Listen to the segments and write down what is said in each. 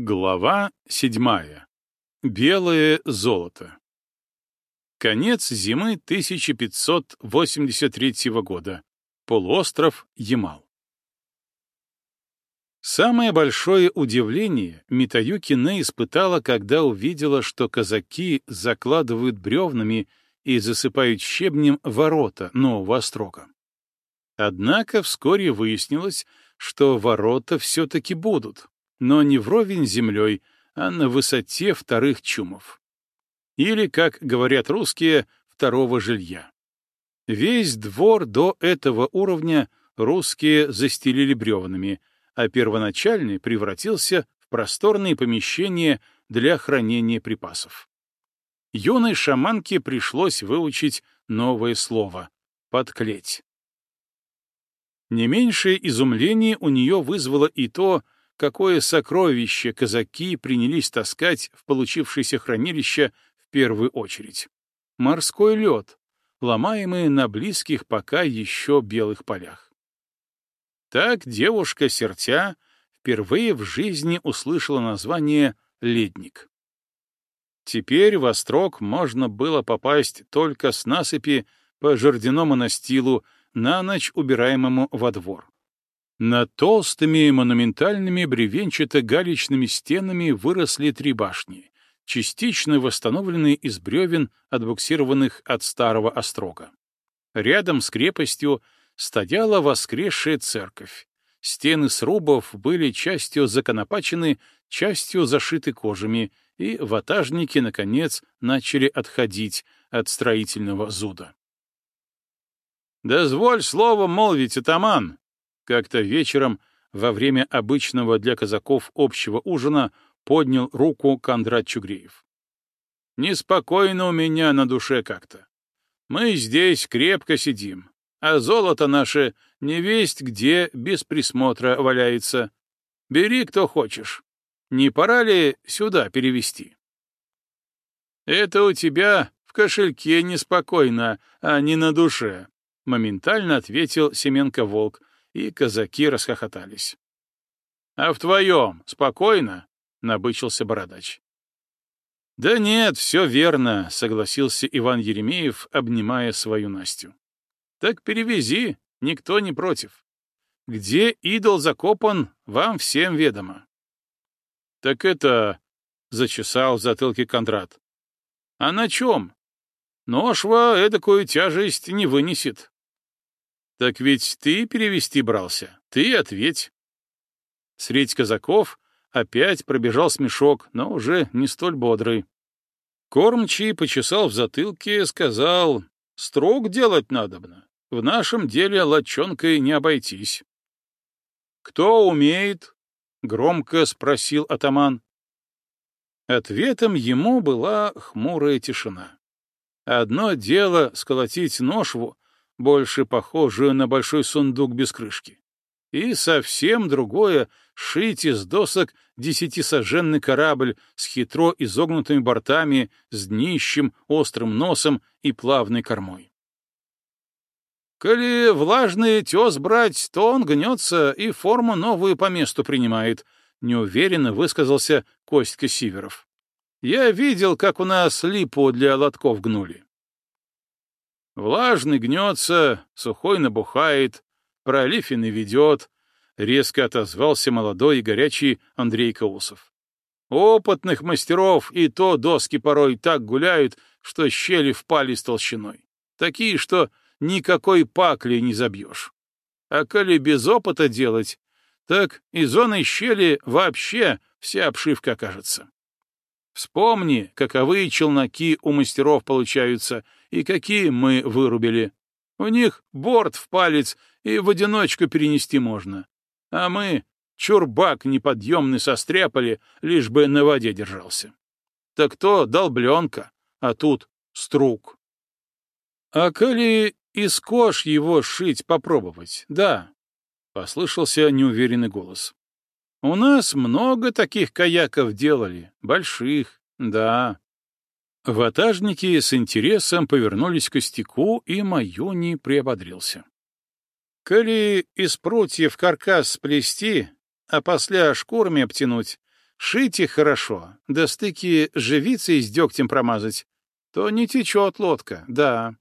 Глава седьмая. Белое золото. Конец зимы 1583 года. Полуостров Ямал. Самое большое удивление Митаюки Не испытала, когда увидела, что казаки закладывают бревнами и засыпают щебнем ворота нового острога. Однако вскоре выяснилось, что ворота все-таки будут, но не вровень с землей, а на высоте вторых чумов. Или, как говорят русские, второго жилья. Весь двор до этого уровня русские застелили бревнами, а первоначальный превратился в просторные помещения для хранения припасов. Юной шаманке пришлось выучить новое слово — подклеть. Не меньшее изумление у нее вызвало и то, какое сокровище казаки принялись таскать в получившееся хранилище в первую очередь. Морской лед, ломаемый на близких пока еще белых полях. Так девушка Сертя впервые в жизни услышала название «ледник». Теперь в Острог можно было попасть только с насыпи по жердяному настилу, на ночь убираемому во двор. Над толстыми монументальными бревенчато-галечными стенами выросли три башни, частично восстановленные из бревен, отбуксированных от старого острога. Рядом с крепостью стояла воскресшая церковь. Стены срубов были частью законопачены, частью зашиты кожами, и ватажники, наконец, начали отходить от строительного зуда. «Дозволь слово молвить, атаман!» Как-то вечером, во время обычного для казаков общего ужина, поднял руку Кондрат Чугреев. «Неспокойно у меня на душе как-то. Мы здесь крепко сидим, а золото наше невесть где без присмотра валяется. Бери, кто хочешь. Не пора ли сюда перевести? Это у тебя в кошельке неспокойно, а не на душе, — моментально ответил Семенко-волк, и казаки расхохотались. — А в твоем спокойно? — набычился бородач. — Да нет, все верно, — согласился Иван Еремеев, обнимая свою Настю. — Так перевези, никто не против. Где идол закопан, вам всем ведомо. — Так это... — зачесал в затылке Кондрат. — А на чем? Ношва эдакую тяжесть не вынесет. — Так ведь ты перевести брался, ты ответь. Средь казаков опять пробежал смешок, но уже не столь бодрый. Кормчий почесал в затылке, сказал, «Строг делать надобно. В нашем деле лочонкой не обойтись». «Кто умеет?» — громко спросил атаман. Ответом ему была хмурая тишина. Одно дело сколотить ношву, больше похожую на большой сундук без крышки, и совсем другое — шить из досок десятисоженный корабль с хитро изогнутыми бортами, с днищем, острым носом и плавной кормой. Коли влажный тес брать, то он гнется и форму новую по месту принимает, — неуверенно высказался Костька Сиверов. Я видел, как у нас липу для лотков гнули. Влажный гнется, сухой набухает, пролив и наведет, — резко отозвался молодой и горячий Андрей Каусов. Опытных мастеров и то доски порой так гуляют, что щели впали с толщиной. Такие, что никакой пакли не забьешь. А коли без опыта делать, так из зоны щели вообще вся обшивка окажется. Вспомни, каковы челноки у мастеров получаются и какие мы вырубили. У них борт в палец и в одиночку перенести можно. А мы чурбак неподъемный состряпали, лишь бы на воде держался. Так то долбленка, а тут струк. А коли из кож его шить попробовать, да, — послышался неуверенный голос. У нас много таких каяков делали, больших, да. Ватажники с интересом повернулись к костяку, и Майони приободрился. Коли из прутьев каркас сплести, а после шкурами обтянуть, Шить их хорошо, да стыки живицей с дегтем промазать, то не течет лодка, да.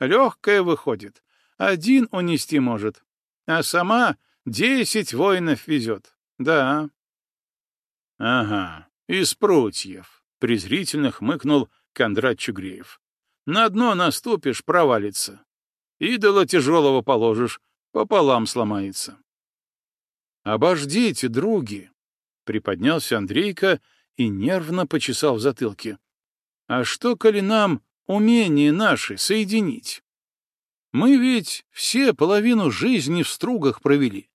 Легкая выходит, один унести может, а сама десять воинов везет, да. Ага, из прутьев, презрительно хмыкнул Кондрат Чугреев. На дно наступишь, провалится. Идола тяжелого положишь, пополам сломается. «Обождите, други!» — приподнялся Андрейка и нервно почесал в затылке. «А что, коли нам умение наши соединить? Мы ведь все половину жизни в стругах провели.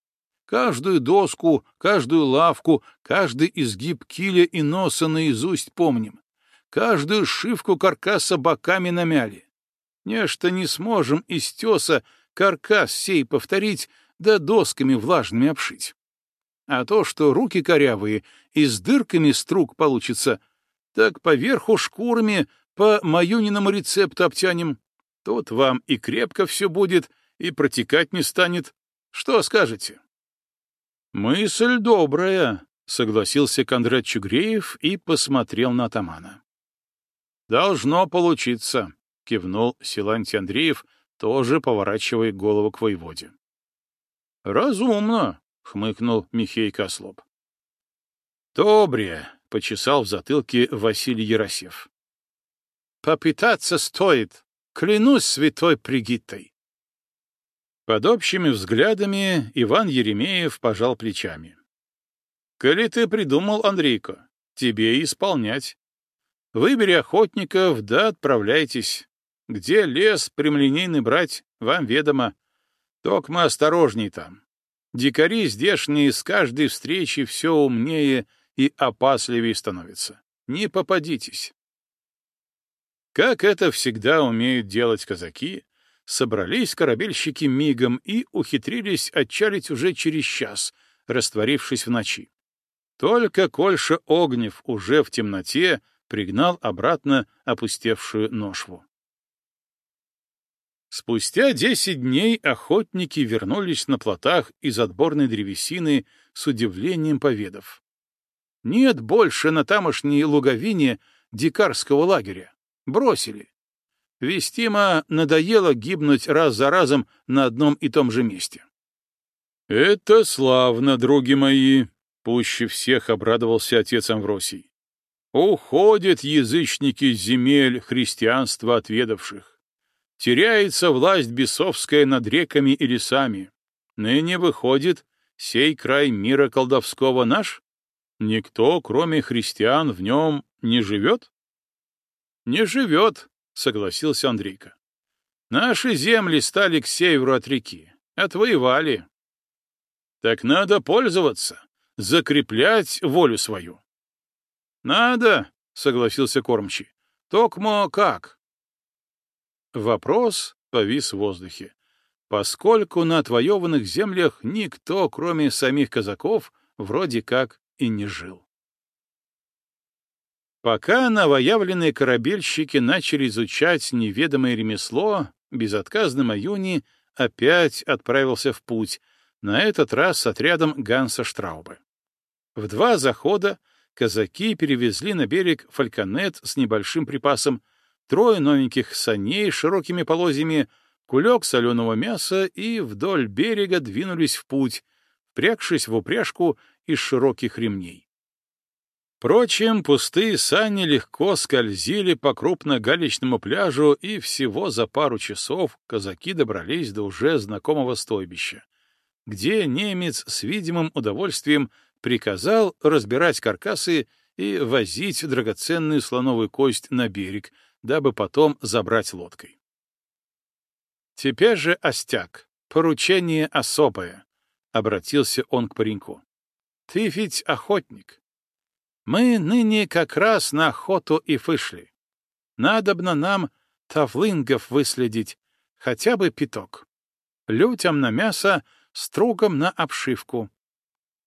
Каждую доску, каждую лавку, каждый изгиб киля и носа наизусть помним. Каждую шивку каркаса боками намяли. Нечто не сможем из теса каркас сей повторить, да досками влажными обшить. А то, что руки корявые и с дырками струк получится, так поверху шкурами по маюниному рецепту обтянем. Тут вам и крепко все будет, и протекать не станет. Что скажете? Мысль добрая, — согласился Кондрат Чугреев и посмотрел на атамана. «Должно получиться», — кивнул Силантий Андреев, тоже поворачивая голову к воеводе. «Разумно», — хмыкнул Михей Кослоп. «Добре», — почесал в затылке Василий Яросев. «Попытаться стоит, клянусь святой Пригиттой». Под общими взглядами Иван Еремеев пожал плечами. «Коли ты придумал, Андрейко, тебе исполнять. Выбери охотников, да отправляйтесь. Где лес прямолинейный брать, вам ведомо. Только мы осторожней там. Дикари здешние с каждой встречи все умнее и опасливее становятся. Не попадитесь. Как это всегда умеют делать казаки, собрались корабельщики мигом и ухитрились отчалить уже через час, растворившись в ночи. Только Кольша Огнев уже в темноте пригнал обратно опустевшую ношву. Спустя десять дней охотники вернулись на плотах из отборной древесины с удивлением поведав. Нет больше на тамошней луговине дикарского лагеря. Бросили. Вестима надоело гибнуть раз за разом на одном и том же месте. «Это славно, други мои!» — пуще всех обрадовался отец Амвросий. Уходят язычники земель христианства отведавших. Теряется власть бесовская над реками и лесами. Ныне выходит, сей край мира колдовского наш? Никто, кроме христиан, в нем не живет? Не живет, согласился Андрейка. Наши земли стали к северу от реки. Отвоевали. Так надо пользоваться, закреплять волю свою. «Надо», — согласился кормчий. «Токмо как?» Вопрос повис в воздухе, поскольку на отвоеванных землях никто, кроме самих казаков, вроде как и не жил. Пока новоявленные корабельщики начали изучать неведомое ремесло, безотказный Маюни опять отправился в путь, на этот раз с отрядом Ганса Штраубе. В два захода казаки перевезли на берег фальконет с небольшим припасом, трое новеньких саней с широкими полозьями, кулек соленого мяса и вдоль берега двинулись в путь, впрягшись в упряжку из широких ремней. Впрочем, пустые сани легко скользили по крупногалечному пляжу, и всего за пару часов казаки добрались до уже знакомого стойбища, где немец с видимым удовольствием приказал разбирать каркасы и возить драгоценную слоновую кость на берег, дабы потом забрать лодкой. «Теперь же остяк, поручение особое», — обратился он к пареньку. «Ты ведь охотник. Мы ныне как раз на охоту и вышли. Надобно нам тавлингов выследить, хотя бы пяток. Людям на мясо, стругом на обшивку.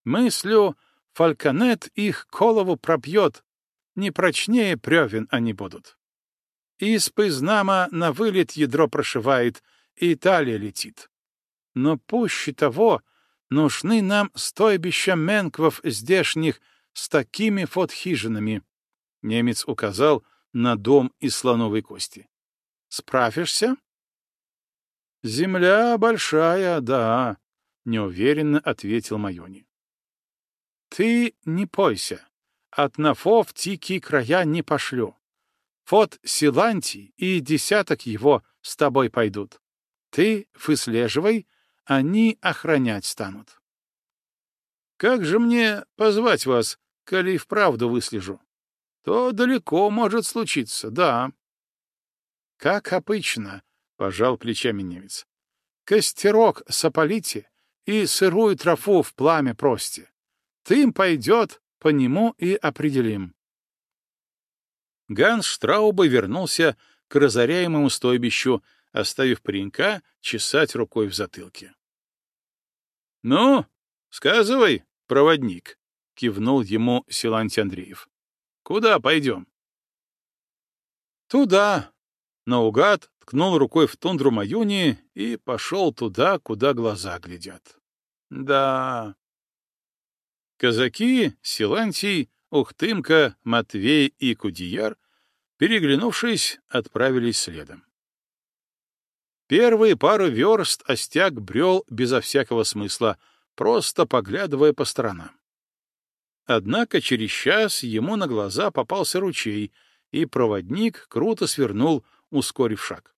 Мыслю, фальконет их голову пробьет, не прочнее бревен они будут. Испы знамо на вылет ядро прошивает, и Италия летит. Но пуще того, нужны нам стойбища менквов здешних с такими вот хижинами. Немец указал на дом из слоновой кости. Справишься? Земля большая, да, неуверенно ответил Майони. Ты не пойся. От Нафо в тикие края не пошлю. Вот Силантий и десяток его с тобой пойдут. Ты выслеживай, они охранять станут. Как же мне позвать вас, коли вправду выслежу? То далеко может случиться, да. Как обычно, — пожал плечами немец. Костерок сополите и сырую трофу в пламя прости. Ты им пойдет, по нему и определим. Ганс Штрауба вернулся к разоряемому стойбищу, оставив паренька чесать рукой в затылке. — Ну, сказывай, проводник, — кивнул ему Силантий Андреев. — Куда пойдем? — Туда. Наугад ткнул рукой в тундру Маюни и пошел туда, куда глаза глядят. Да. Казаки, Силантий, Ухтымка, Матвей и Кудияр, переглянувшись, отправились следом. Первые пару верст Остяк брел безо всякого смысла, просто поглядывая по сторонам. Однако через час ему на глаза попался ручей, и проводник круто свернул, ускорив шаг.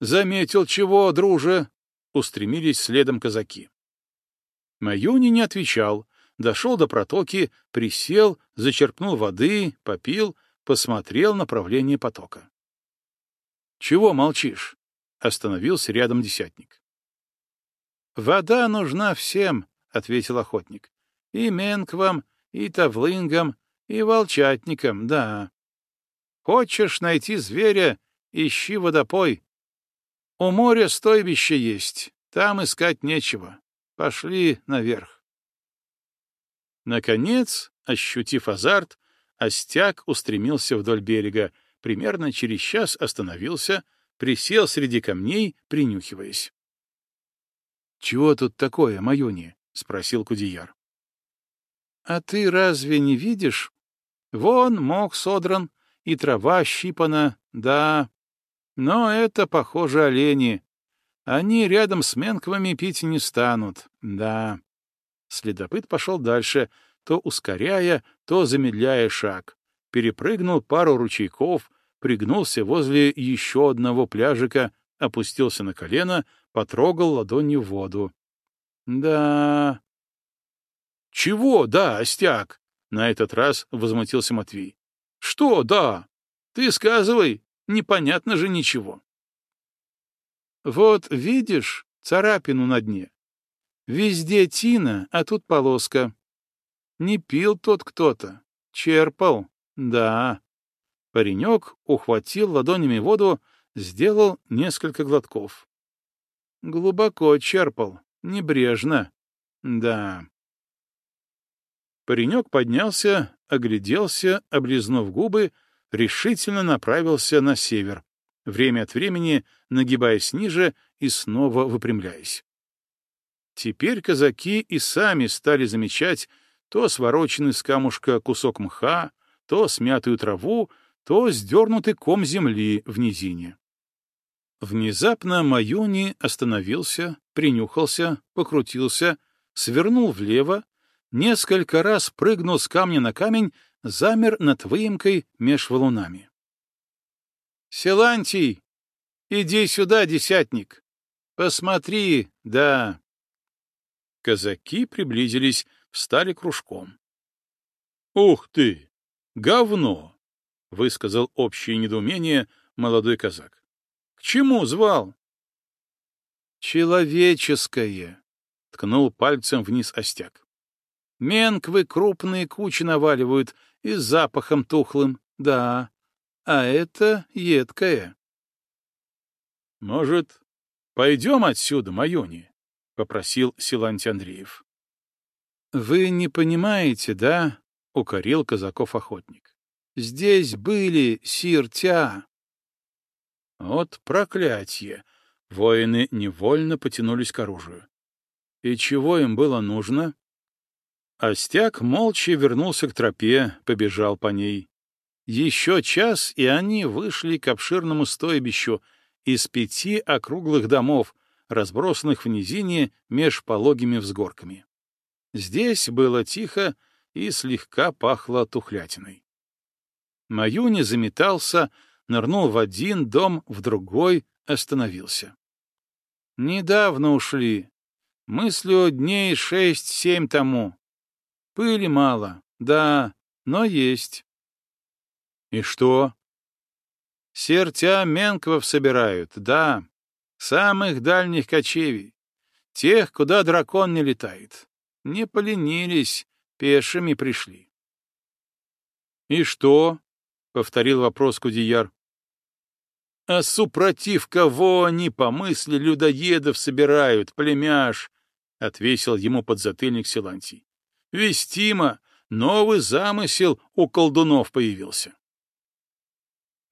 «Заметил чего, друже?» — устремились следом казаки. Маюни не отвечал, дошел до протоки, присел, зачерпнул воды, попил, посмотрел направление потока. «Чего молчишь?» — остановился рядом десятник. «Вода нужна всем», — ответил охотник. «И менквам, и тавлынгам, и волчатникам, да. Хочешь найти зверя — ищи водопой. У моря стойбище есть, там искать нечего. Пошли наверх». Наконец, ощутив азарт, Остяк устремился вдоль берега, примерно через час остановился, присел среди камней, принюхиваясь. — Чего тут такое, Маюни? — спросил Кудияр. — А ты разве не видишь? Вон мох содран, и трава щипана, да. Но это, похоже, олени. Они рядом с менквами пить не станут, да. Следопыт пошел дальше, то ускоряя, то замедляя шаг. Перепрыгнул пару ручейков, пригнулся возле еще одного пляжика, опустился на колено, потрогал ладонью воду. Да. Чего, да, остяк? На этот раз возмутился Матвей. Что, да? Ты сказывай, непонятно же ничего. Вот видишь царапину на дне? Везде тина, а тут полоска. Не пил тот кто-то. Черпал. Да. Паренек ухватил ладонями воду, сделал несколько глотков. Глубоко черпал. Небрежно. Да. Паренек поднялся, огляделся, облизнув губы, решительно направился на север, время от времени нагибаясь ниже и снова выпрямляясь. Теперь казаки и сами стали замечать то свороченный с камушка кусок мха, то смятую траву, то сдернутый ком земли в низине. Внезапно Маюни остановился, принюхался, покрутился, свернул влево, несколько раз прыгнул с камня на камень, замер над выемкой меж валунами. «Селантий, иди сюда, десятник! Посмотри, да, Казаки приблизились, встали кружком. «Ух ты! Говно!» — высказал общее недоумение молодой казак. «К чему звал?» «Человеческое!» — ткнул пальцем вниз остяк. «Менквы крупные кучи наваливают и с запахом тухлым, да, а это едкое». «Может, пойдем отсюда, Майони?» — попросил Силантий Андреев. «Вы не понимаете, да?» — укорил казаков-охотник. «Здесь были сиртя». Вот проклятье! Воины невольно потянулись к оружию. И чего им было нужно? Остяк молча вернулся к тропе, побежал по ней. Еще час, и они вышли к обширному стойбищу из пяти округлых домов, разбросанных в низине меж пологими взгорками. Здесь было тихо и слегка пахло тухлятиной. Маюни заметался, нырнул в один дом, в другой остановился. Недавно ушли. Мыслю дней шесть-семь тому. Пыли мало, да, но есть. И что? Сертя Менквов собирают, да. Самых дальних кочевий. Тех, куда дракон не летает. Не поленились, пешими пришли. И что? — повторил вопрос Кудияр. «А супротив кого они по мысли людоедов собирают, племяш?» — отвесил ему подзатыльник Силантий. «Вестимо, новый замысел у колдунов появился».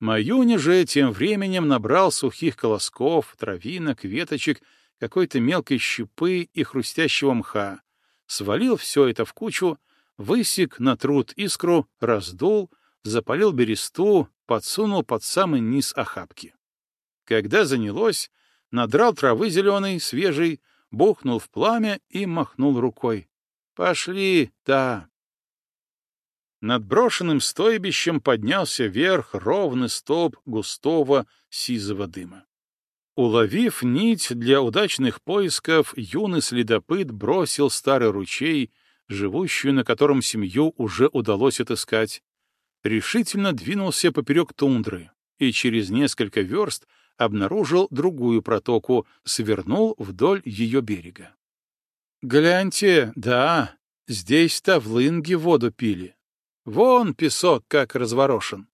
Маюня же тем временем набрал сухих колосков, травинок, веточек, какой-то мелкой щепы и хрустящего мха, свалил все это в кучу, высек на труд искру, раздул, запалил бересту, подсунул под самый низ охапки. Когда занялось, надрал травы зеленой, свежей, бухнул в пламя и махнул рукой. «Пошли, да!» Над брошенным стойбищем поднялся вверх ровный столб густого сизого дыма. Уловив нить для удачных поисков, юный следопыт бросил старый ручей, живущую на котором семью уже удалось отыскать, решительно двинулся поперек тундры и через несколько верст обнаружил другую протоку, свернул вдоль ее берега. «Гляньте, да, здесь-то в лынге воду пили. Вон песок как разворошен.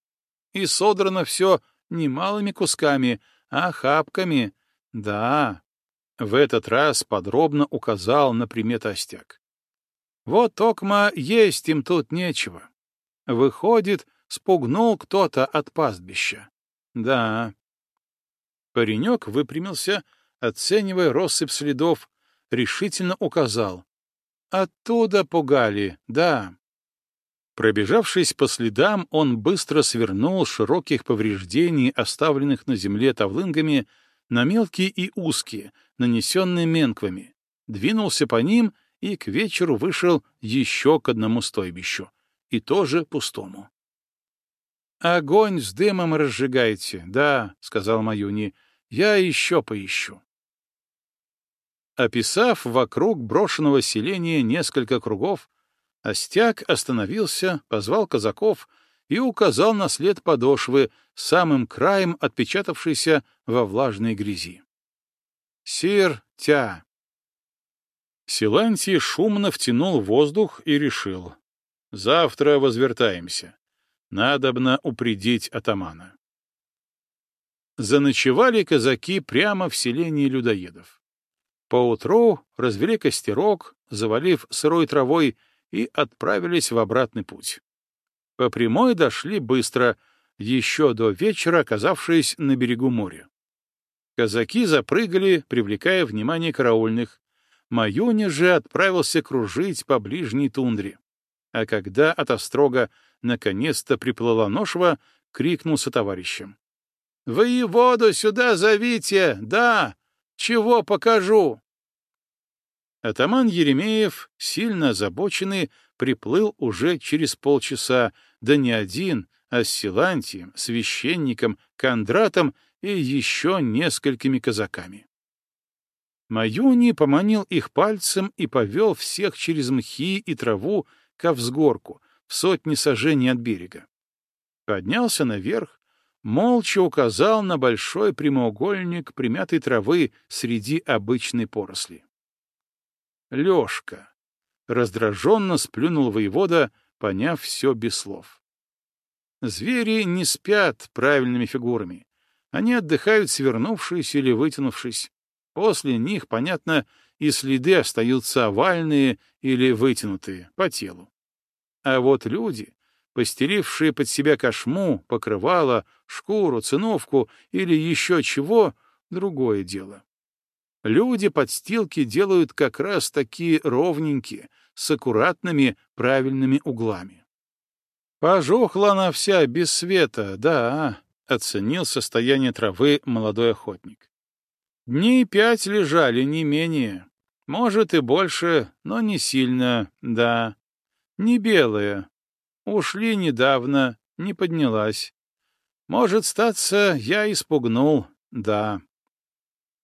И содрано все не малыми кусками, а хапками. Да, в этот раз подробно указал на примет остяк. Вот токма есть им тут нечего. Выходит, спугнул кто-то от пастбища. Да. Паренек выпрямился, оценивая россыпь следов, решительно указал. Оттуда пугали, да. Пробежавшись по следам, он быстро свернул широких повреждений, оставленных на земле тавлынгами, на мелкие и узкие, нанесенные менквами, двинулся по ним и к вечеру вышел еще к одному стойбищу и тоже пустому. «Огонь с дымом разжигайте, да», — сказал Маюни, — «я еще поищу». Описав вокруг брошенного селения несколько кругов, Остяк остановился, позвал казаков и указал на след подошвы, самым краем отпечатавшийся во влажной грязи. «Сир-тя!» Силантий шумно втянул воздух и решил. Завтра возвертаемся. Надобно упредить атамана. Заночевали казаки прямо в селении людоедов. Поутру развели костерок, завалив сырой травой, и отправились в обратный путь. По прямой дошли быстро, еще до вечера оказавшись на берегу моря. Казаки запрыгали, привлекая внимание караульных. Маюня же отправился кружить по ближней тундре а когда от острога наконец-то приплыла ношва, крикнулся товарищем. «Воеводу сюда зовите! Да! Чего покажу!» Атаман Еремеев, сильно озабоченный, приплыл уже через полчаса, да не один, а с Силантием, священником, Кондратом и еще несколькими казаками. Маюни поманил их пальцем и повел всех через мхи и траву ко взгорку, в сотни сажений от берега. Поднялся наверх, молча указал на большой прямоугольник примятой травы среди обычной поросли. Лёшка. Раздраженно сплюнул воевода, поняв все без слов. Звери не спят правильными фигурами. Они отдыхают свернувшись или вытянувшись. После них, понятно, и следы остаются овальные или вытянутые по телу. А вот люди, постелившие под себя кошму, покрывало, шкуру, циновку или еще чего, другое дело. Люди подстилки делают как раз такие ровненькие, с аккуратными правильными углами. Пожухла она вся без света, да, — оценил состояние травы молодой охотник. Дней пять лежали, не менее. Может и больше, но не сильно, да. Не белая. Ушли недавно, не поднялась. Может, статься, я испугнул, да.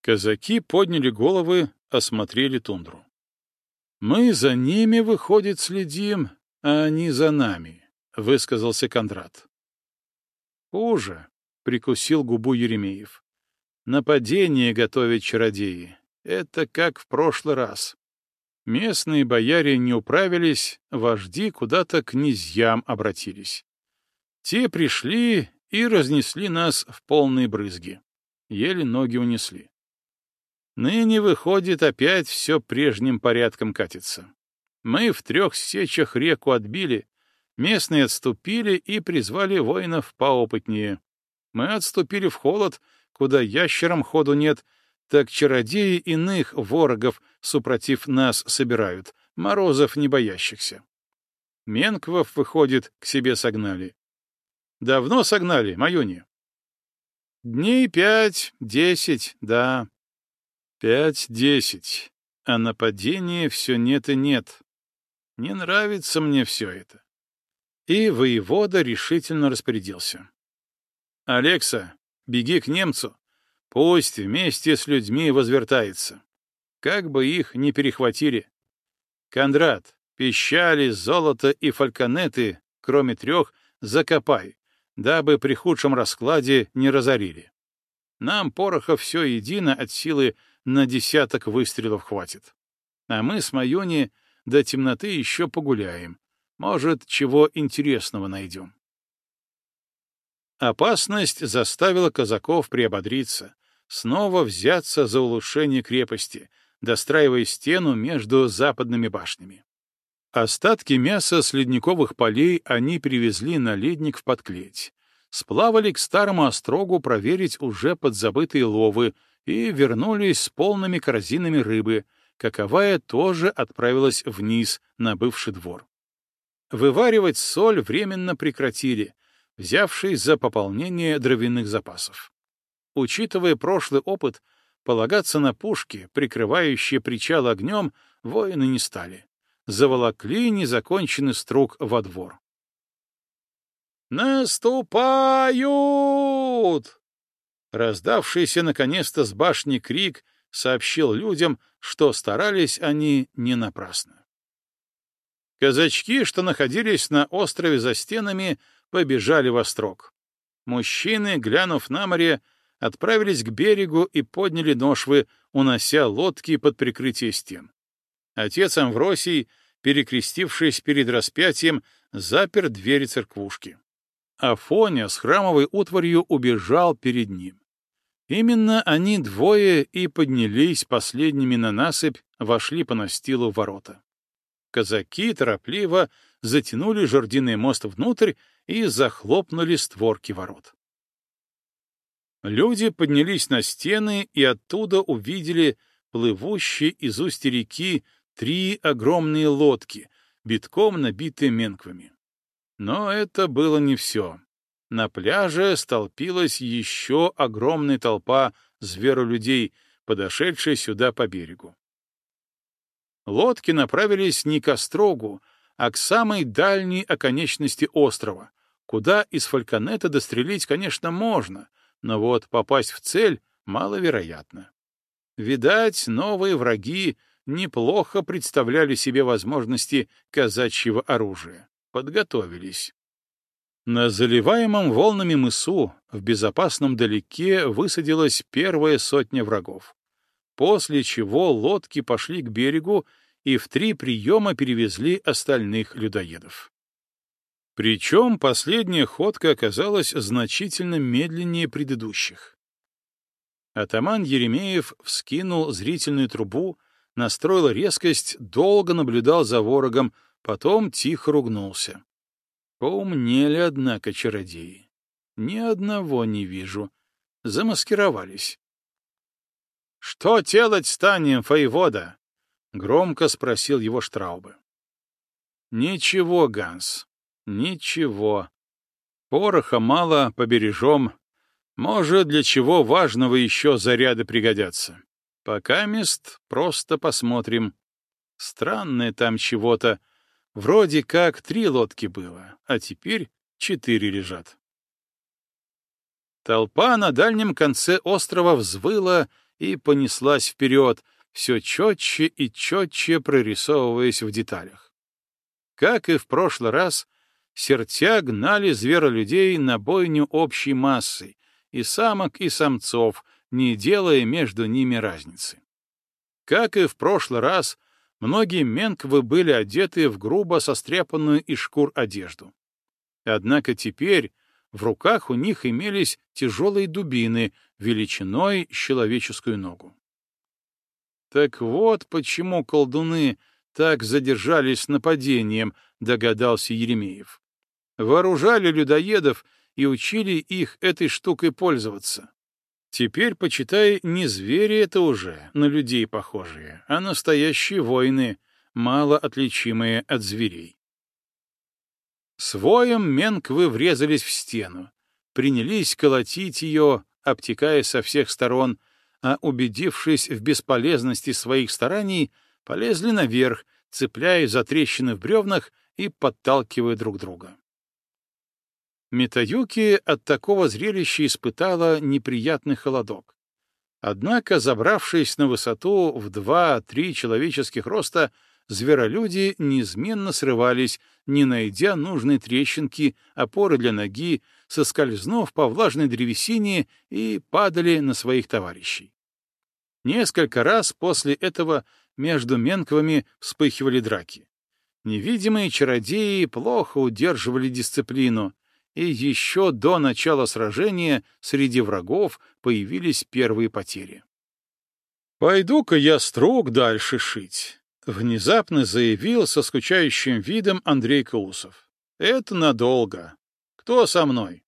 Казаки подняли головы, осмотрели тундру. Мы за ними, выходит, следим, а они за нами. — высказался Кондрат. «Хуже», — прикусил губу Еремеев. «Нападение готовят чародеи. Это как в прошлый раз. Местные бояре не управились, вожди куда-то к князьям обратились. Те пришли и разнесли нас в полные брызги. Еле ноги унесли. Ныне, выходит, опять все прежним порядком катится. Мы в трех сечах реку отбили, Местные отступили и призвали воинов поопытнее. Мы отступили в холод, куда ящерам ходу нет, так чародеи иных ворогов, супротив нас, собирают, морозов не боящихся. Менквов, выходит, к себе согнали. Давно согнали, Маюни? Дней пять-десять, да. Пять-десять, а нападения все нет и нет. Не нравится мне все это. И воевода решительно распорядился. «Алекса, беги к немцу. Пусть вместе с людьми возвертается. Как бы их не перехватили. Кондрат, пищали, золото и фальконеты, кроме трех, закопай, дабы при худшем раскладе не разорили. Нам пороха все едино от силы на десяток выстрелов хватит. А мы с Маюни до темноты еще погуляем, может, чего интересного найдем. Опасность заставила казаков приободриться, снова взяться за улучшение крепости, достраивая стену между западными башнями. Остатки мяса с ледниковых полей они привезли на ледник в подклеть, сплавали к старому острогу проверить уже подзабытые ловы и вернулись с полными корзинами рыбы, каковая тоже отправилась вниз на бывший двор. Вываривать соль временно прекратили, взявшись за пополнение дровяных запасов. Учитывая прошлый опыт, полагаться на пушки, прикрывающие причал огнем, воины не стали. Заволокли незаконченный струк во двор. «Наступают!» Раздавшийся наконец-то с башни крик сообщил людям, что старались они не напрасно. Казачки, что находились на острове за стенами, побежали во строк. Мужчины, глянув на море, отправились к берегу и подняли ношвы, унося лодки под прикрытие стен. Отец Амвросий, перекрестившись перед распятием, запер двери церквушки. Афоня с храмовой утварью убежал перед ним. Именно они двое и поднялись последними на насыпь, вошли по настилу ворота. Казаки торопливо затянули жердиный мост внутрь и захлопнули створки ворот. Люди поднялись на стены и оттуда увидели плывущие из устья реки три огромные лодки, битком набитые менквами. Но это было не все. На пляже столпилась еще огромная толпа зверолюдей, подошедшая сюда по берегу. Лодки направились не к острогу, а к самой дальней оконечности острова, куда из фальконета дострелить, конечно, можно, но вот попасть в цель маловероятно. Видать, новые враги неплохо представляли себе возможности казачьего оружия. Подготовились. На заливаемом волнами мысу в безопасном далеке высадилась первая сотня врагов после чего лодки пошли к берегу и в три приема перевезли остальных людоедов. Причем последняя ходка оказалась значительно медленнее предыдущих. Атаман Еремеев вскинул зрительную трубу, настроил резкость, долго наблюдал за ворогом, потом тихо ругнулся. Поумнели, однако, чародеи. Ни одного не вижу. Замаскировались. «Что делать станем, воевода?» — громко спросил его Штраубе. Ничего, Ганс, ничего. Пороха мало, побережем. Может, для чего важного еще заряды пригодятся. Пока мест просто посмотрим. Странное там чего-то. Вроде как три лодки было, а теперь четыре лежат. Толпа на дальнем конце острова взвыла и понеслась вперед, все четче и четче прорисовываясь в деталях. Как и в прошлый раз, сертя гнали зверолюдей на бойню общей массы, и самок, и самцов, не делая между ними разницы. Как и в прошлый раз, многие менквы были одеты в грубо состряпанную из шкур одежду. Однако теперь в руках у них имелись тяжелые дубины величиной с человеческую ногу. Так вот почему колдуны так задержались с нападением, догадался Еремеев. Вооружали людоедов и учили их этой штукой пользоваться. Теперь, почитай, не звери это уже, на людей похожие, а настоящие воины, мало отличимые от зверей. С воем менквы врезались в стену, принялись колотить ее, обтекая со всех сторон, а, убедившись в бесполезности своих стараний, полезли наверх, цепляя за трещины в бревнах и подталкивая друг друга. Митаюки от такого зрелища испытала неприятный холодок. Однако, забравшись на высоту в два-три человеческих роста, зверолюди неизменно срывались, не найдя нужной трещинки, опоры для ноги, соскользнув по влажной древесине и падали на своих товарищей. Несколько раз после этого между менковыми вспыхивали драки. Невидимые чародеи плохо удерживали дисциплину, и еще до начала сражения среди врагов появились первые потери. «Пойду-ка я строк дальше шить», — внезапно заявил со скучающим видом Андрей Каусов. «Это надолго. Кто со мной?»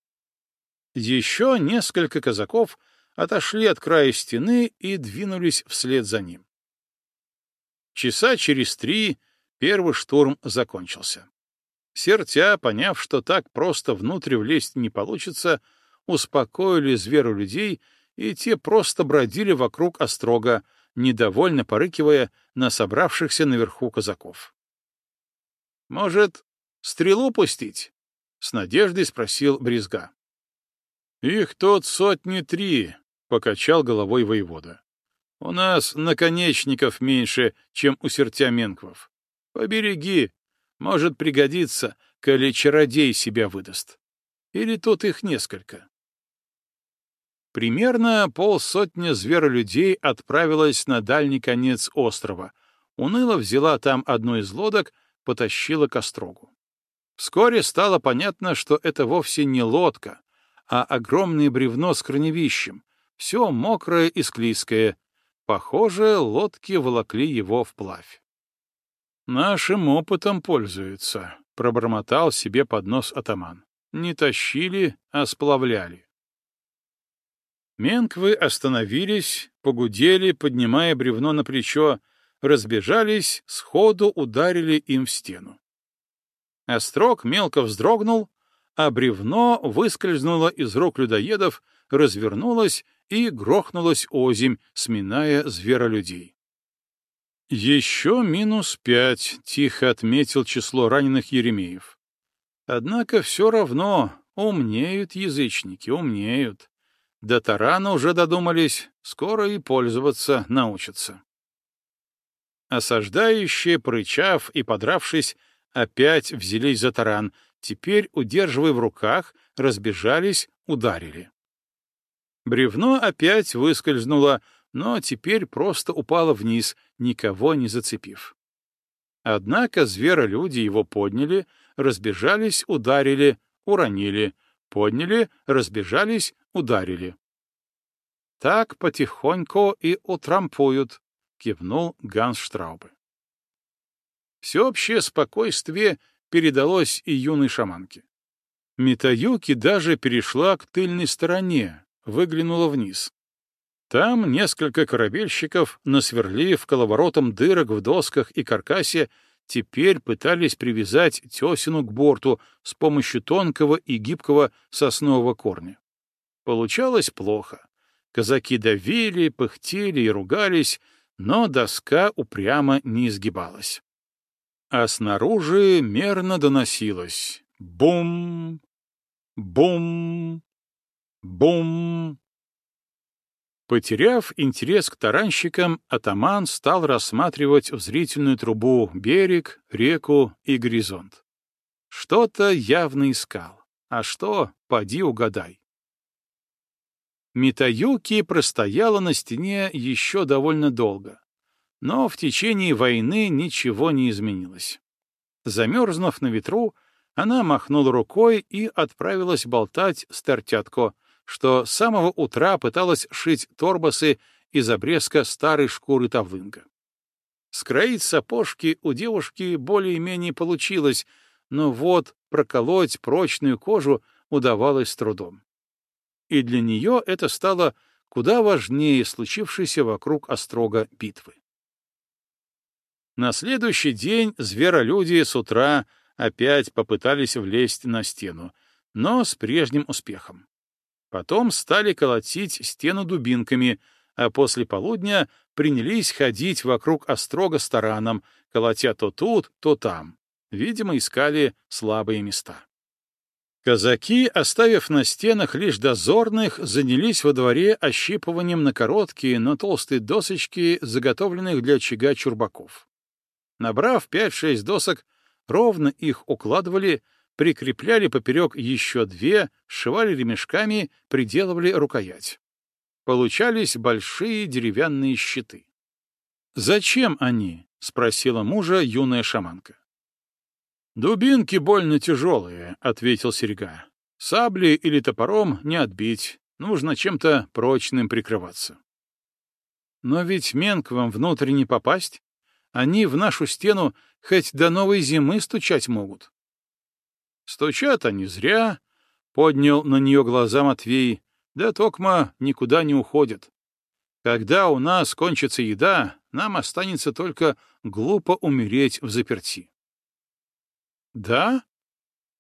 Еще несколько казаков отошли от края стены и двинулись вслед за ним. Часа через три первый штурм закончился. Сертя, поняв, что так просто внутрь влезть не получится, успокоили зверу людей, и те просто бродили вокруг острога, недовольно порыкивая на собравшихся наверху казаков. «Может, стрелу пустить?» — с надеждой спросил Брезга. «Их тут сотни три», — покачал головой воевода. «У нас наконечников меньше, чем у сертя Менквов. Побереги, может пригодиться, коли чародей себя выдаст. Или тут их несколько. Примерно полсотни зверолюдей отправилась на дальний конец острова. Уныло взяла там одну из лодок, потащила к острогу. Вскоре стало понятно, что это вовсе не лодка, а огромное бревно с корневищем, все мокрое и склизкое. Похоже, лодки волокли его вплавь. «Нашим опытом пользуются», — пробормотал себе под нос атаман. «Не тащили, а сплавляли». Менквы остановились, погудели, поднимая бревно на плечо, разбежались, сходу ударили им в стену. Острог мелко вздрогнул, а бревно выскользнуло из рук людоедов, развернулось и грохнулось озимь, сминая зверолюдей. Еще минус пять, тихо отметил число раненых Еремеев. Однако все равно умнеют язычники, умнеют. До тарана уже додумались, скоро и пользоваться научатся. Осаждающие, прычав и подравшись, опять взялись за таран, теперь, удерживая в руках, разбежались, ударили. Бревно опять выскользнуло, но теперь просто упало вниз, никого не зацепив. Однако зверолюди его подняли, разбежались, ударили, уронили, подняли, разбежались, ударили. Так потихоньку и утрампуют, кивнул Ганс Штраубе. Всеобщее спокойствие передалось и юной шаманке. Митаюки даже перешла к тыльной стороне, выглянула вниз. Там несколько корабельщиков, насверлив коловоротом дырок в досках и каркасе, теперь пытались привязать тесину к борту с помощью тонкого и гибкого соснового корня. Получалось плохо. Казаки давили, пыхтели и ругались, но доска упрямо не изгибалась. А снаружи мерно доносилось «бум! Бум! Бум!» Потеряв интерес к таранщикам, атаман стал рассматривать в зрительную трубу берег, реку и горизонт. Что-то явно искал. А что, поди угадай. Митаюки простояла на стене еще довольно долго, но в течение войны ничего не изменилось. Замерзнув на ветру, она махнула рукой и отправилась болтать с Тертятко, что с самого утра пыталась шить торбасы из обрезка старой шкуры тавлынга. Скроить сапожки у девушки более-менее получилось, но вот проколоть прочную кожу удавалось с трудом. И для нее это стало куда важнее случившейся вокруг острога битвы. На следующий день зверолюди с утра опять попытались влезть на стену, но с прежним успехом. Потом стали колотить стену дубинками, а после полудня принялись ходить вокруг острога с тараном, колотя то тут, то там. Видимо, искали слабые места. Казаки, оставив на стенах лишь дозорных, занялись во дворе ощипыванием на короткие, но толстые досочки, заготовленных для очага чурбаков. Набрав пять-шесть досок, ровно их укладывали, прикрепляли поперек еще две, сшивали ремешками, приделывали рукоять. Получались большие деревянные щиты. «Зачем они?» — спросила мужа юная шаманка. «Дубинки больно тяжелые», — ответил Серега. «Сабли или топором не отбить, нужно чем-то прочным прикрываться». «Но ведь менквам внутрь не попасть. Они в нашу стену хоть до новой зимы стучать могут». Стучат они зря, — поднял на нее глаза Матвей, — да токма никуда не уходят. Когда у нас кончится еда, нам останется только глупо умереть в заперти. Да?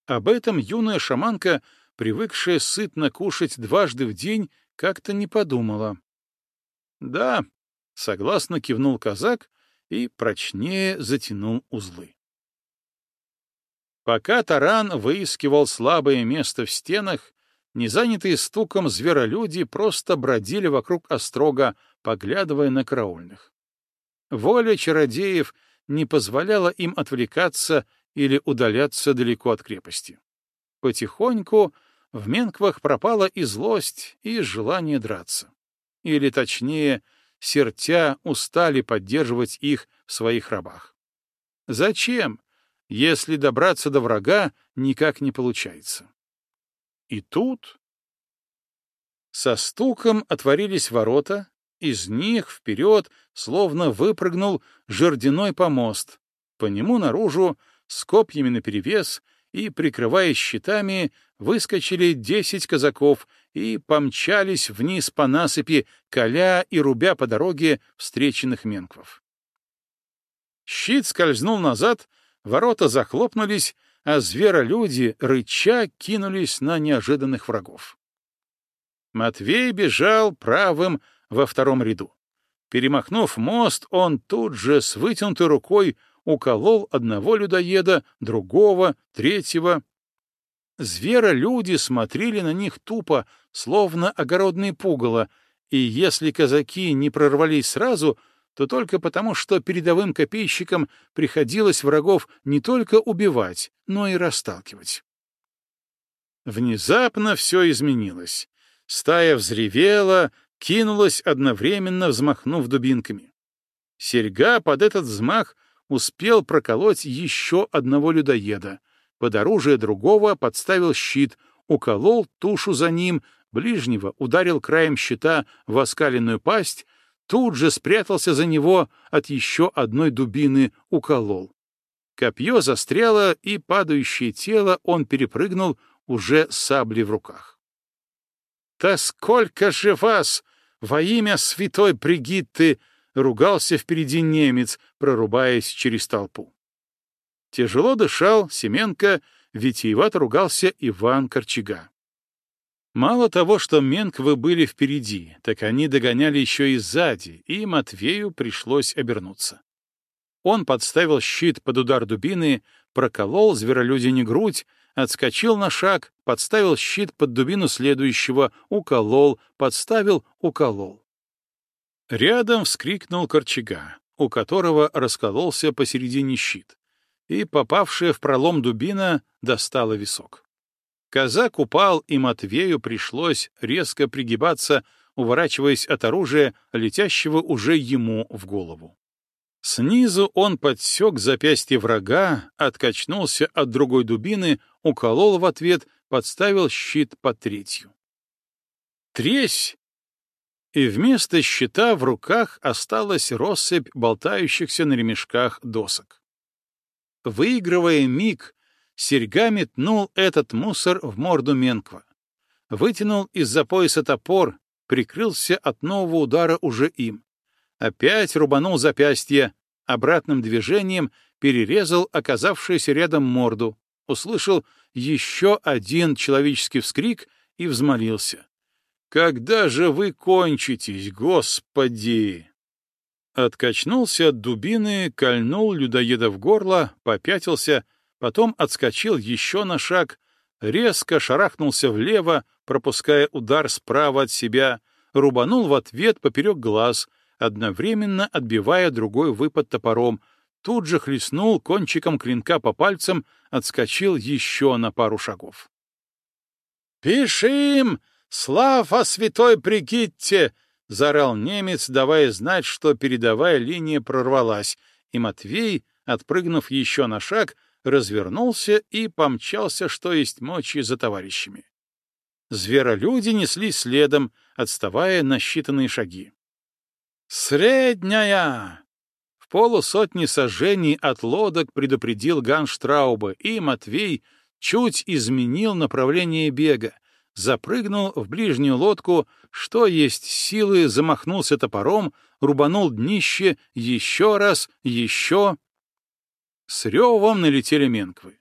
Об этом юная шаманка, привыкшая сытно кушать дважды в день, как-то не подумала. Да, согласно кивнул казак и прочнее затянул узлы. Пока таран выискивал слабое место в стенах, незанятые стуком зверолюди просто бродили вокруг острога, поглядывая на караульных. Воля чародеев не позволяла им отвлекаться или удаляться далеко от крепости. Потихоньку в Менквах пропала и злость, и желание драться. Или, точнее, сертя устали поддерживать их в своих рабах. Зачем, если добраться до врага никак не получается. И тут... Со стуком отворились ворота, из них вперед словно выпрыгнул жердяной помост, по нему наружу, с копьями наперевес и, прикрываясь щитами, выскочили десять казаков и помчались вниз по насыпи, коля и рубя по дороге встреченных менквов. Щит скользнул назад, Ворота захлопнулись, а зверолюди, рыча, кинулись на неожиданных врагов. Матвей бежал правым во втором ряду. Перемахнув мост, он тут же с вытянутой рукой уколол одного людоеда, другого, третьего. Зверолюди смотрели на них тупо, словно огородные пугало, и если казаки не прорвались сразу — то только потому, что передовым копейщикам приходилось врагов не только убивать, но и расталкивать. Внезапно все изменилось. Стая взревела, кинулась одновременно, взмахнув дубинками. Серьга под этот взмах успел проколоть еще одного людоеда. Под оружие другого подставил щит, уколол тушу за ним, ближнего ударил краем щита в оскаленную пасть, тут же спрятался за него, от еще одной дубины уколол. Копье застряло, и падающее тело он перепрыгнул уже с саблей в руках. «Да сколько же вас! Во имя святой Бригитты!» — ругался впереди немец, прорубаясь через толпу. Тяжело дышал Семенко, витиевато ругался Иван Корчага. Мало того, что Менквы были впереди, так они догоняли еще и сзади, и Матвею пришлось обернуться. Он подставил щит под удар дубины, проколол зверолюдине грудь, отскочил на шаг, подставил щит под дубину следующего, уколол, подставил, уколол. Рядом вскрикнул Корчага, у которого раскололся посередине щит, и попавшая в пролом дубина достала висок. Казак упал, и Матвею пришлось резко пригибаться, уворачиваясь от оружия, летящего уже ему в голову. Снизу он подсек запястье врага, откачнулся от другой дубины, уколол в ответ, подставил щит под третью. Тресь! И вместо щита в руках осталась россыпь болтающихся на ремешках досок. Выигрывая миг, серьга метнул этот мусор в морду Менква. Вытянул из-за пояса топор, прикрылся от нового удара уже им. Опять рубанул запястье, обратным движением перерезал оказавшуюся рядом морду, услышал еще один человеческий вскрик и взмолился. «Когда же вы кончитесь, Господи!» Откачнулся от дубины, кольнул людоеда в горло, попятился, потом отскочил еще на шаг, резко шарахнулся влево, пропуская удар справа от себя, рубанул в ответ поперек глаз, одновременно отбивая другой выпад топором, тут же хлестнул кончиком клинка по пальцам, отскочил еще на пару шагов. «Пишим! Слава святой прикидьте!» — заорал немец, давая знать, что передовая линия прорвалась, и Матвей, отпрыгнув еще на шаг, развернулся и помчался, что есть мочи, за товарищами. Зверолюди несли следом, отставая на считанные шаги. «Средняя!» В полусотни сожжений от лодок предупредил Ганштрауба, и Матвей чуть изменил направление бега, запрыгнул в ближнюю лодку, что есть силы, замахнулся топором, рубанул днище еще раз, еще. С ревом налетели менквы.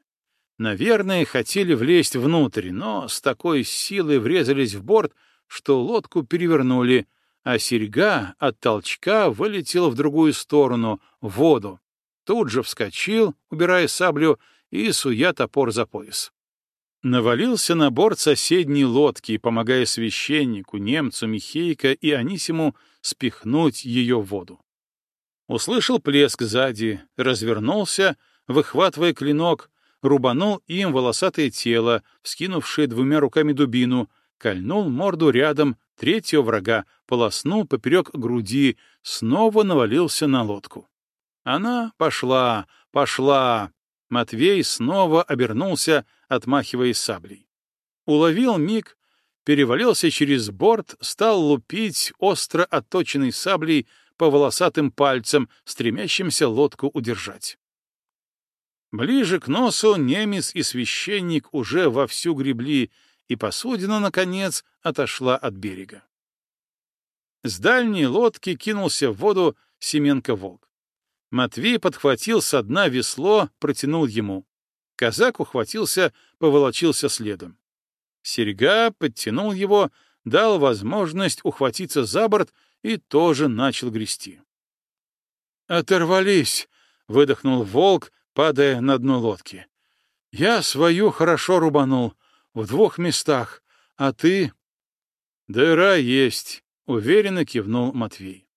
Наверное, хотели влезть внутрь, но с такой силой врезались в борт, что лодку перевернули, а серьга от толчка вылетела в другую сторону, в воду. Тут же вскочил, убирая саблю и суя топор за пояс. Навалился на борт соседней лодки, помогая священнику, немцу, Михейко и Анисиму спихнуть ее в воду. Услышал плеск сзади, развернулся, выхватывая клинок, рубанул им волосатое тело, вскинувшее двумя руками дубину, кольнул морду рядом, третьего врага, полоснул поперек груди, снова навалился на лодку. Она пошла, пошла. Матвей снова обернулся, отмахиваясь саблей. Уловил миг, перевалился через борт, стал лупить остро отточенной саблей по волосатым пальцам, стремящимся лодку удержать. Ближе к носу немец и священник уже вовсю гребли, и посудина, наконец, отошла от берега. С дальней лодки кинулся в воду Семенко-волк. Матвей подхватил со дна весло, протянул ему. Казак ухватился, поволочился следом. Серега подтянул его, дал возможность ухватиться за борт и тоже начал грести. «Оторвались!» — выдохнул волк, падая на дно лодки. «Я свою хорошо рубанул, в двух местах, а ты...» «Дыра есть», — уверенно кивнул Матвей.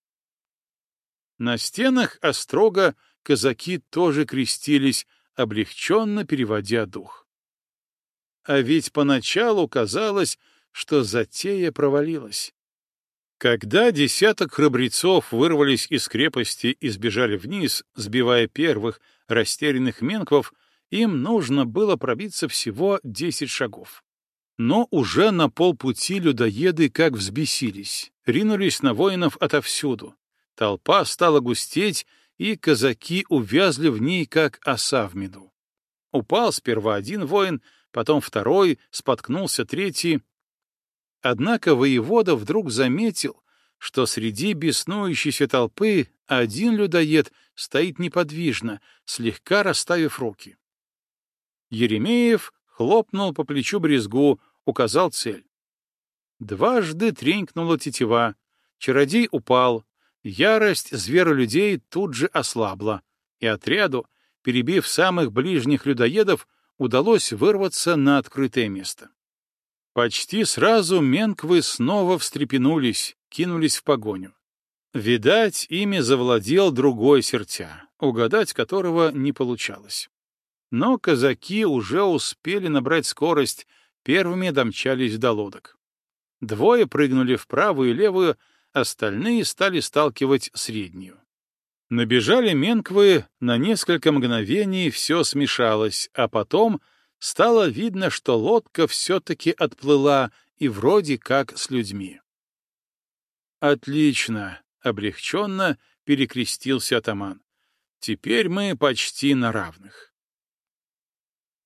На стенах острога казаки тоже крестились, облегченно переводя дух. А ведь поначалу казалось, что затея провалилась. Когда десяток храбрецов вырвались из крепости и сбежали вниз, сбивая первых, растерянных менквов, им нужно было пробиться всего десять шагов. Но уже на полпути людоеды как взбесились, ринулись на воинов отовсюду. Толпа стала густеть, и казаки увязли в ней, как оса в меду. Упал сперва один воин, потом второй, споткнулся третий. Однако воевода вдруг заметил, что среди беснующейся толпы один людоед стоит неподвижно, слегка расставив руки. Еремеев хлопнул по плечу брезгу, указал цель. Дважды тренькнула тетива, чародей упал, ярость зверолюдей тут же ослабла, и отряду, перебив самых ближних людоедов, удалось вырваться на открытое место. Почти сразу менквы снова встрепенулись, кинулись в погоню. Видать, ими завладел другой сертя, угадать которого не получалось. Но казаки уже успели набрать скорость, первыми домчались до лодок. Двое прыгнули в правую и левую, остальные стали сталкивать среднюю. Набежали менквы, на несколько мгновений все смешалось, а потом стало видно, что лодка все-таки отплыла и вроде как с людьми. «Отлично!» — облегченно перекрестился атаман. «Теперь мы почти на равных».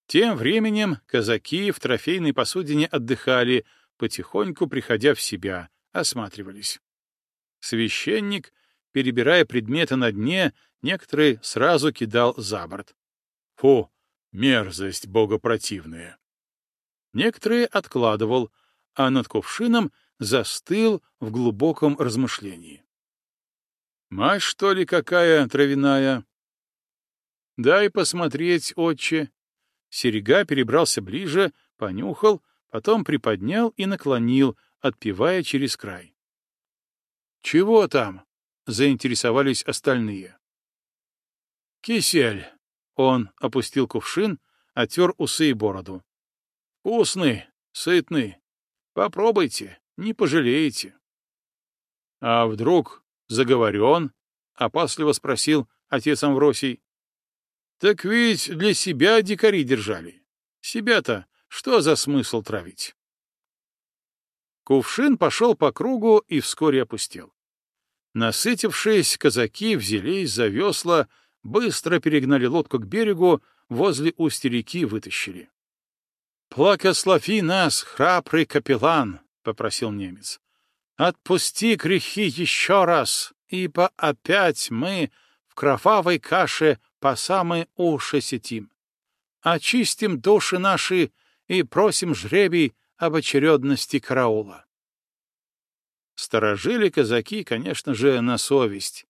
Тем временем казаки в трофейной посудине отдыхали, потихоньку приходя в себя, осматривались. Священник, перебирая предметы на дне, некоторые сразу кидал за борт. «Фу, мерзость богопротивная!» Некоторые откладывал, а над кувшином застыл в глубоком размышлении. «Мать, что ли, какая травяная?» «Дай посмотреть, отче». Серега перебрался ближе, понюхал, потом приподнял и наклонил, отпивая через край. «Чего там?» — заинтересовались остальные. «Кисель». Он опустил кувшин, отер усы и бороду. «Вкусный, сытный. Попробуйте, не пожалеете». «А вдруг заговорен?» — опасливо спросил отец Амвросий. «Так ведь для себя дикари держали. Себя-то что за смысл травить?» Кувшин пошел по кругу и вскоре опустел. Насытившись, казаки взялись за весла, быстро перегнали лодку к берегу, возле устья реки вытащили. «Плакослови нас, храбрый капеллан!» — попросил немец. «Отпусти грехи еще раз, ибо опять мы в кровавой каше по самые уши сетим. Очистим души наши и просим жребий об очередности караула. Сторожили казаки, конечно же, на совесть.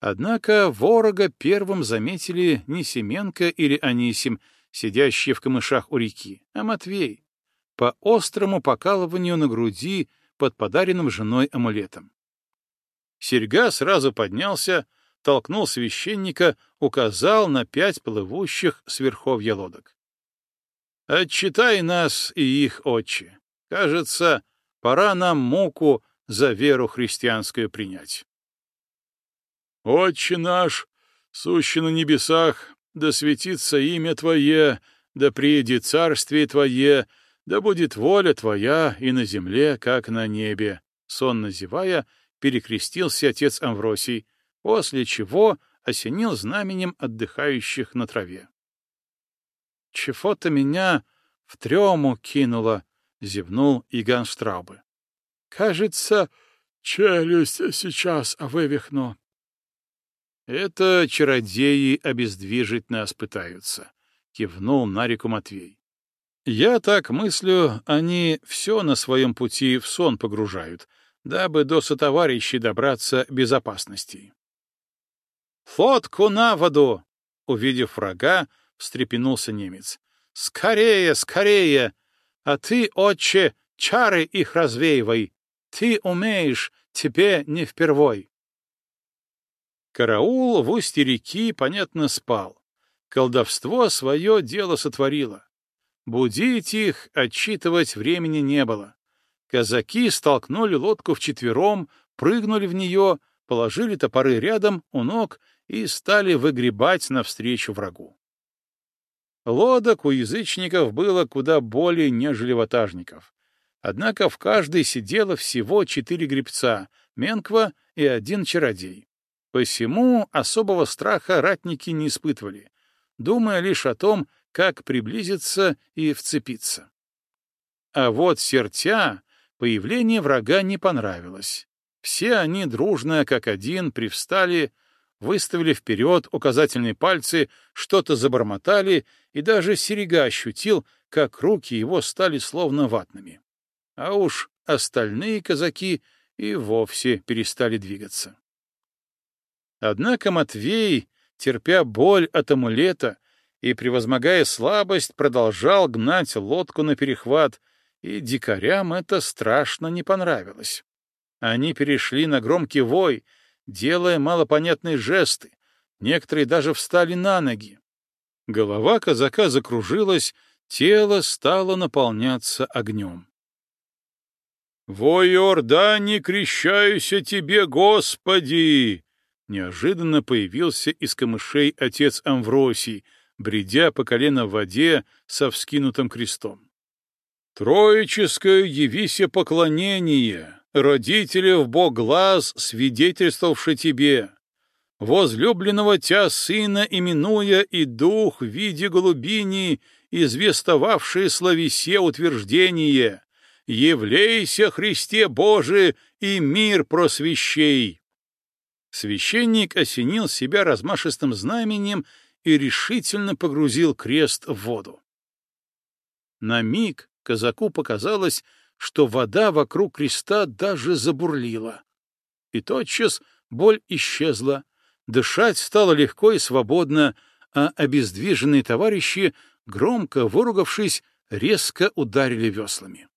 Однако ворога первым заметили не Семенко или Анисим, сидящие в камышах у реки, а Матвей, по острому покалыванию на груди под подаренным женой амулетом. Серьга сразу поднялся, толкнул священника, указал на пять плывущих с верховья лодок. «Отчитай нас и их, отче. Кажется, пора нам муку за веру христианскую принять. «Отче наш, сущий на небесах, да светится имя Твое, да приедет царствие Твое, да будет воля Твоя и на земле, как на небе», сонно зевая, перекрестился отец Амвросий, после чего осенил знаменем отдыхающих на траве. «Чего-то меня в трему кинуло», — зевнул Иган Штраубы. Кажется, челюсть сейчас вывихну. Это чародеи обездвижить нас пытаются, кивнул на реку Матвей. Я так мыслю, они все на своем пути в сон погружают, дабы до сотоварищей добраться безопасности. «Фотку на воду!» — увидев врага, встрепенулся немец. «Скорее, скорее! А ты, отче, чары их развеивай, ты умеешь, тебе не впервой. Караул в устье реки, понятно, спал. Колдовство свое дело сотворило. Будить их, отчитывать времени не было. Казаки столкнули лодку вчетвером, прыгнули в нее, положили топоры рядом у ног и стали выгребать навстречу врагу. Лодок у язычников было куда более, нежели ватажников. Однако в каждой сидело всего четыре гребца, Менква и один чародей. Посему особого страха ратники не испытывали, думая лишь о том, как приблизиться и вцепиться. А вот сертя появление врага не понравилось. Все они дружно, как один, привстали, выставили вперед указательные пальцы, что-то забормотали, и даже Серега ощутил, как руки его стали словно ватными. А уж остальные казаки и вовсе перестали двигаться. Однако Матвей, терпя боль от амулета и, превозмогая слабость, продолжал гнать лодку на перехват, и дикарям это страшно не понравилось. Они перешли на громкий вой, делая малопонятные жесты, некоторые даже встали на ноги. Голова казака закружилась, тело стало наполняться огнем. «Во Иордане крещаюся тебе, Господи!» Неожиданно появился из камышей отец Амвросий, бредя по колено в воде со вскинутым крестом. «Троическое явися поклонение, родителев Бог глаз, свидетельствовавший тебе, возлюбленного тя сына именуя и дух в виде голубини, известовавшие слависе утверждение, «Явлейся, Христе Божий, и мир просвещей!» Священник осенил себя размашистым знаменем и решительно погрузил крест в воду. На миг казаку показалось, что вода вокруг креста даже забурлила. И тотчас боль исчезла, дышать стало легко и свободно, а обездвиженные товарищи, громко выругавшись, резко ударили веслами.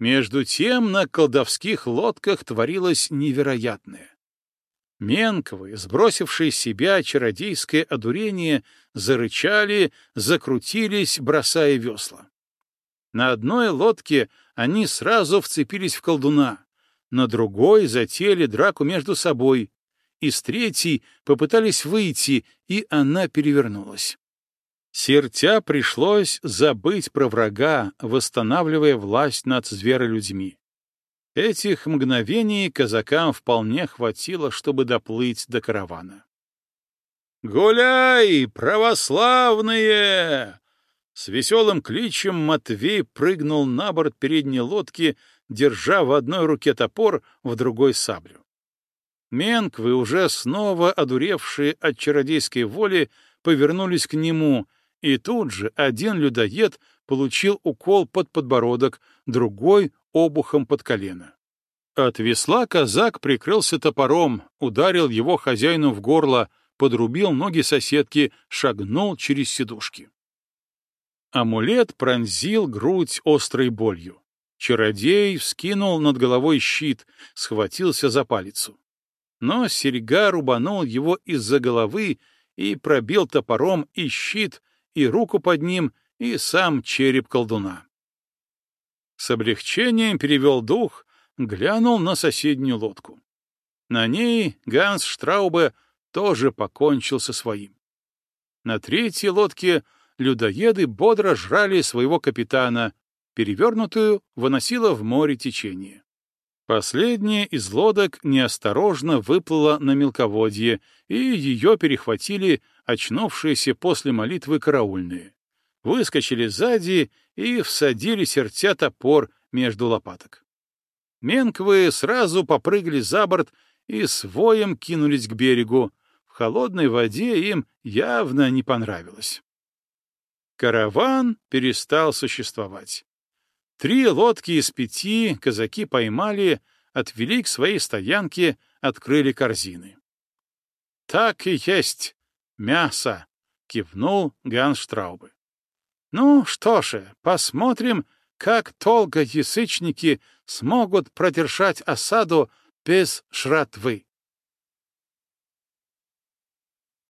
Между тем на колдовских лодках творилось невероятное. Менковы, сбросившие с себя чародейское одурение, зарычали, закрутились, бросая весла. На одной лодке они сразу вцепились в колдуна, на другой затеяли драку между собой, из третьей попытались выйти, и она перевернулась. Сертя пришлось забыть про врага, восстанавливая власть над зверолюдьми. Этих мгновений казакам вполне хватило, чтобы доплыть до каравана. «Гуляй, православные!» С веселым кличем Матвей прыгнул на борт передней лодки, держа в одной руке топор, в другой — саблю. Менквы, уже снова одуревшие от чародейской воли, повернулись к нему, и тут же один людоед получил укол под подбородок, другой — обухом под колено. От весла казак прикрылся топором, ударил его хозяину в горло, подрубил ноги соседки, шагнул через сидушки. Амулет пронзил грудь острой болью. Чародей вскинул над головой щит, схватился за палицу. Но серьга рубанул его из-за головы и пробил топором и щит, и руку под ним, и сам череп колдуна. С облегчением перевел дух, глянул на соседнюю лодку. На ней Ганс Штраубе тоже покончил со своим. На третьей лодке людоеды бодро жрали своего капитана, перевернутую выносило в море течение. Последняя из лодок неосторожно выплыла на мелководье, и ее перехватили очнувшиеся после молитвы караульные. Выскочили сзади и всадили сердца топор между лопаток. Менквы сразу попрыгали за борт и с воем кинулись к берегу. В холодной воде им явно не понравилось. Караван перестал существовать. Три лодки из пяти казаки поймали, отвели к своей стоянке, открыли корзины. — Так и есть, мясо! — кивнул Ганштраубе. — Ну что же, посмотрим, как долго язычники смогут продержать осаду без шратвы.